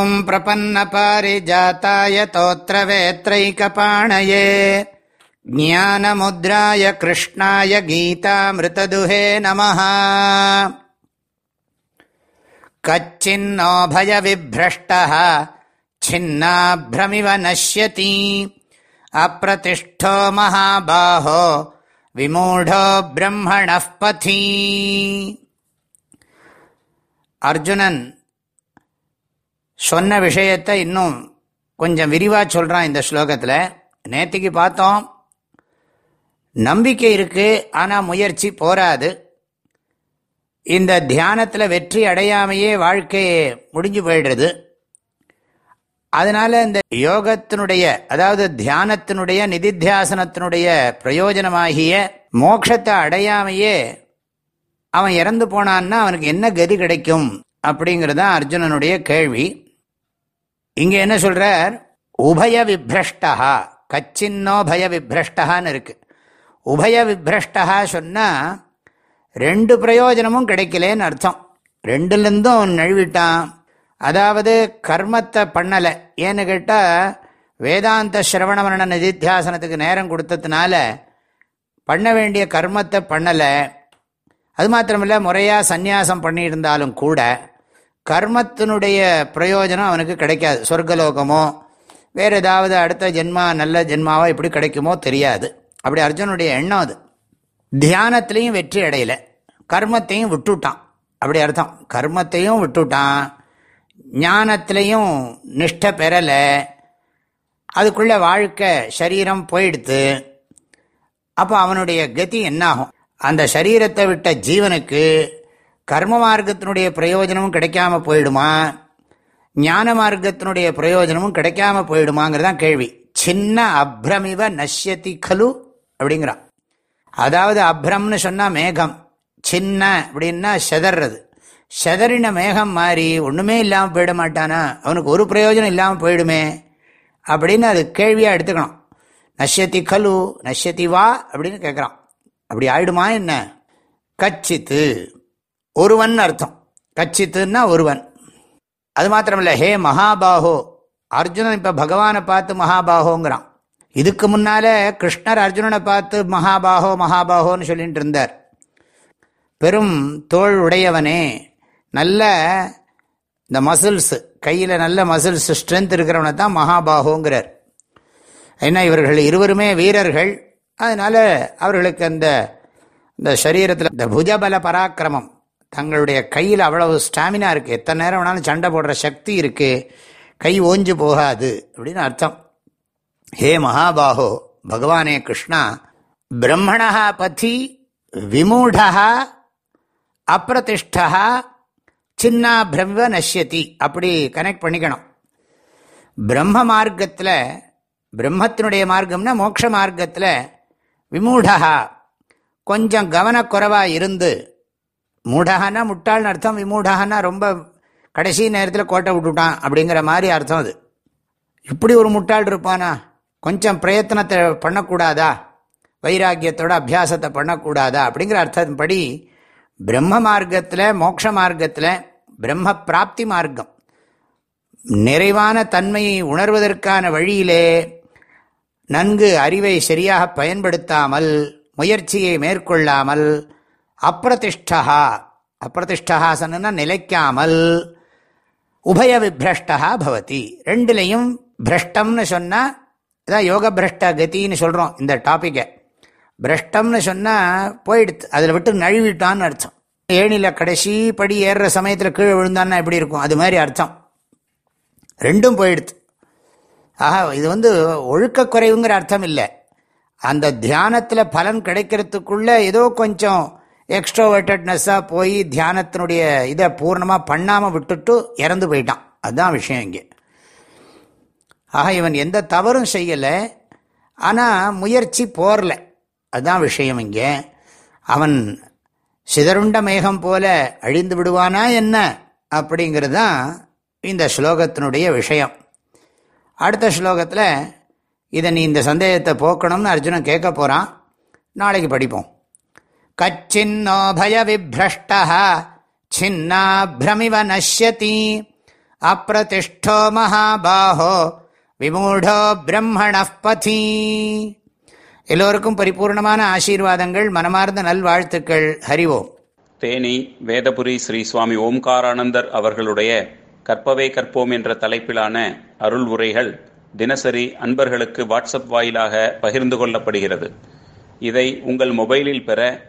ॐ प्रपन्नपारिजाताय तोत्रवेत्रैकपाणये। ज्ञानमुद्राय कृष्णाय गीतामृतदुहे नमः। कच्चिन्नो भयविभ्रष्टः छिन्नाभ्रमिव नश्यति। अप्रतिष्ठो महाबाहो, विमूढो ब्रह्मणः சொன்ன விஷயத்தை இன்னும் கொஞ்சம் விரிவாக சொல்கிறான் இந்த ஸ்லோகத்தில். நேற்றுக்கு பார்த்தோம் நம்பிக்கை இருக்குது ஆனால் முயற்சி போராது இந்த தியானத்தில் வெற்றி அடையாமையே வாழ்க்கையை முடிஞ்சு போயிடுறது அதனால் இந்த யோகத்தினுடைய அதாவது தியானத்தினுடைய நிதித்தியாசனத்தினுடைய பிரயோஜனமாகிய மோட்சத்தை அடையாமையே அவன் இறந்து போனான்னா அவனுக்கு என்ன கதி கிடைக்கும் அப்படிங்கிறதான் அர்ஜுனனுடைய கேள்வி. இங்க என்ன சொல்றார்? உபய விப்ரஷ்டா கச்சின்னோ பய விப்ரஷ்டான்னு இருக்கு. உபய விப்ரஷ்டா சொன்னா ரெண்டு பிரயோஜனமும் கிடைக்கலேன்னு அர்த்தம். ரெண்டுலேருந்தும் நழுவிட்டான். அதாவது கர்மத்தை பண்ணலை. ஏன்னு கேட்டால் வேதாந்த சிரவண மரண நிதித்தியாசனத்துக்கு நேரம் கொடுத்ததுனால பண்ண வேண்டிய கர்மத்தை பண்ணலை. அது மாத்திரமில்ல முறையாக சந்நியாசம் பண்ணியிருந்தாலும் கூட கர்மத்தினுடைய பிரயோஜனம் அவனுக்கு கிடைக்காது. சொர்க்கலோகமோ வேறு ஏதாவது அடுத்த ஜென்மா நல்ல ஜென்மாவோ எப்படி கிடைக்குமோ தெரியாது. அப்படி அர்ஜுனுடைய எண்ணம் அது. தியானத்திலையும் வெற்றி அடையலை. கர்மத்தையும் விட்டுட்டான். அப்படி அர்த்தம். கர்மத்தையும் விட்டுட்டான். ஞானத்திலையும் நிஷ்ட பெறலை. அதுக்குள்ள வாழ்க்கை சரீரம் போயிடுத்து. அப்போ அவனுடைய கதி என்னாகும்? அந்த சரீரத்தை விட்ட ஜீவனுக்கு கர்ம மார்க்கத்தினுடைய பிரயோஜனமும் கிடைக்காம போயிடுமா? ஞான மார்க்கத்தினுடைய பிரயோஜனமும் கிடைக்காம போயிடுமாங்கிறதான் கேள்வி. சின்ன அப்ரமிவ நஷ்யதி கலு அப்படிங்கிறான். அதாவது அப்ரம்னு சொன்னால் மேகம். சின்ன அப்படின்னா செதறது. செதறின மேகம் மாறி ஒன்றுமே இல்லாமல் போயிட மாட்டானா? அவனுக்கு ஒரு பிரயோஜனம் இல்லாமல் போயிடுமே அப்படின்னு அது கேள்வியாக எடுத்துக்கணும். நஷ்யத்தி கலு நஷ்யத்தி வா அப்படின்னு கேட்குறான் அப்படி ஆயிடுமா என்ன? கச்சித்து. ஒருவன் அர்த்தம். கச்சித்துன்னா ஒருவன். அது மாத்திரமில்ல. ஹே மகாபாகோ. அர்ஜுனன் இப்போ பகவானை பார்த்து மகாபாகோங்கிறான். இதுக்கு முன்னால கிருஷ்ணர் அர்ஜுனனை பார்த்து மகாபாகோ மகாபாகோன்னு சொல்லிட்டு இருந்தார். பெரும் தோல் உடையவனே. நல்ல இந்த மசில்ஸு கையில் நல்ல மசில்ஸ் ஸ்ட்ரென்த் இருக்கிறவனை தான் மகாபாகோங்கிறார். ஏன்னா இவர்கள் இருவருமே வீரர்கள். அதனால் அவர்களுக்கு அந்த இந்த சரீரத்தில் இந்த புஜபல பராக்கிரமம். தங்களுடைய கையில் அவ்வளவு ஸ்டாமினா இருக்குது எத்தனை நேரம் வேணாலும் சண்டை போடுற சக்தி இருக்குது கை ஓஞ்சு போகாது அப்படின்னு அர்த்தம். ஹே மகாபாகோ பகவானே கிருஷ்ணா பிரம்மணா பதி விமூடா அப்பிரதிஷ்டா சின்னா பிரம்ம நஷ்யதி. அப்படி கனெக்ட் பண்ணிக்கணும். பிரம்ம மார்க்கத்தில் பிரம்மத்தினுடைய மார்க்கம்னா மோட்ச மார்க்கத்தில் விமூடா கொஞ்சம் கவனக்குறைவாக இருந்து மூடகன்னா முட்டாள்னு அர்த்தம் விமூடகன்னா ரொம்ப கடைசி நேரத்தில் கோட்டை விட்டுட்டான் அப்படிங்கிற மாதிரி அர்த்தம் அது. இப்படி ஒரு முட்டாள் இருப்பானா? கொஞ்சம் பிரயத்தனத்தை பண்ணக்கூடாதா? வைராக்கியத்தோட அபியாசத்தை பண்ணக்கூடாதா? அப்படிங்கிற அர்த்தப்படி பிரம்ம மார்க்கத்தில் மோட்ச மார்க்கத்தில் பிரம்ம பிராப்தி மார்க்கம் நிறைவான தன்மையை உணர்வதற்கான வழியிலே நன்கு அறிவை சரியாக பயன்படுத்தாமல் முயற்சியை மேற்கொள்ளாமல் அப்பிரதிஷ்டா. அப்பிரதிஷ்டா சொன்னா நிலைக்காமல். உபய விப்ரஷ்டா பவதி. ரெண்டுலையும் பிரஷ்டம்னு சொன்னால் இதான் யோக பிரஷ்ட கத்தின்னு சொல்கிறோம் இந்த டாப்பிக்கை பிரஷ்டம்னு சொன்னால் போயிடுது அதில் விட்டு நழுவிட்டான்னு அர்த்தம். ஏணியில் கடைசி படி ஏறுற சமயத்தில் கீழே விழுந்தான்னா எப்படி இருக்கும்? அது மாதிரி அர்த்தம். ரெண்டும் போயிடுது ஆஹா இது வந்து ஒழுக்க குறைவுங்கிற அர்த்தம் இல்லை. அந்த தியானத்தில் பலன் கிடைக்கிறதுக்குள்ள ஏதோ கொஞ்சம் எக்ஸ்ட்ரோவர்ட்டட்னஸ்ஸாக போய் தியானத்தினுடைய இதை பூர்ணமாக பண்ணாமல் விட்டுட்டு இறந்து போயிட்டான். அதுதான் விஷயம் இங்கே. ஆக இவன் எந்த தவறும் செய்யலை ஆனால் முயற்சி போரல. அதுதான் விஷயம் இங்கே. அவன் சிதறுண்ட மேகம் போல அழிந்து விடுவானா என்ன அப்படிங்கிறது தான் இந்த ஸ்லோகத்தினுடைய விஷயம். அடுத்த ஸ்லோகத்தில் இதை நீ இந்த சந்தேகத்தை போக்கணும்னு அர்ஜுனன் கேட்க போகிறான் நாளைக்கு படிப்போம். கச்சின்னோ பய சின்னாபிரமிவ நஷ்யதி அப்பிரதிஷ்டோ மகாபாஹோ விமூடோ பிரம்மணப்பதி எல்லோருக்கும் பரிபூர்ணமான ஆசீர்வாதங்கள் மனமார்ந்த நல்வாழ்த்துக்கள். ஹரிவோம் தேனி வேதபுரி ஸ்ரீ சுவாமி ஓம்காரானந்தர் அவர்களுடைய கற்பவே கற்போம் என்ற தலைப்பிலான அருள் உரைகள் தினசரி அன்பர்களுக்கு வாட்ஸ்அப் வாயிலாக பகிர்ந்து கொள்ளப்படுகிறது. இதை உங்கள் மொபைலில் பெற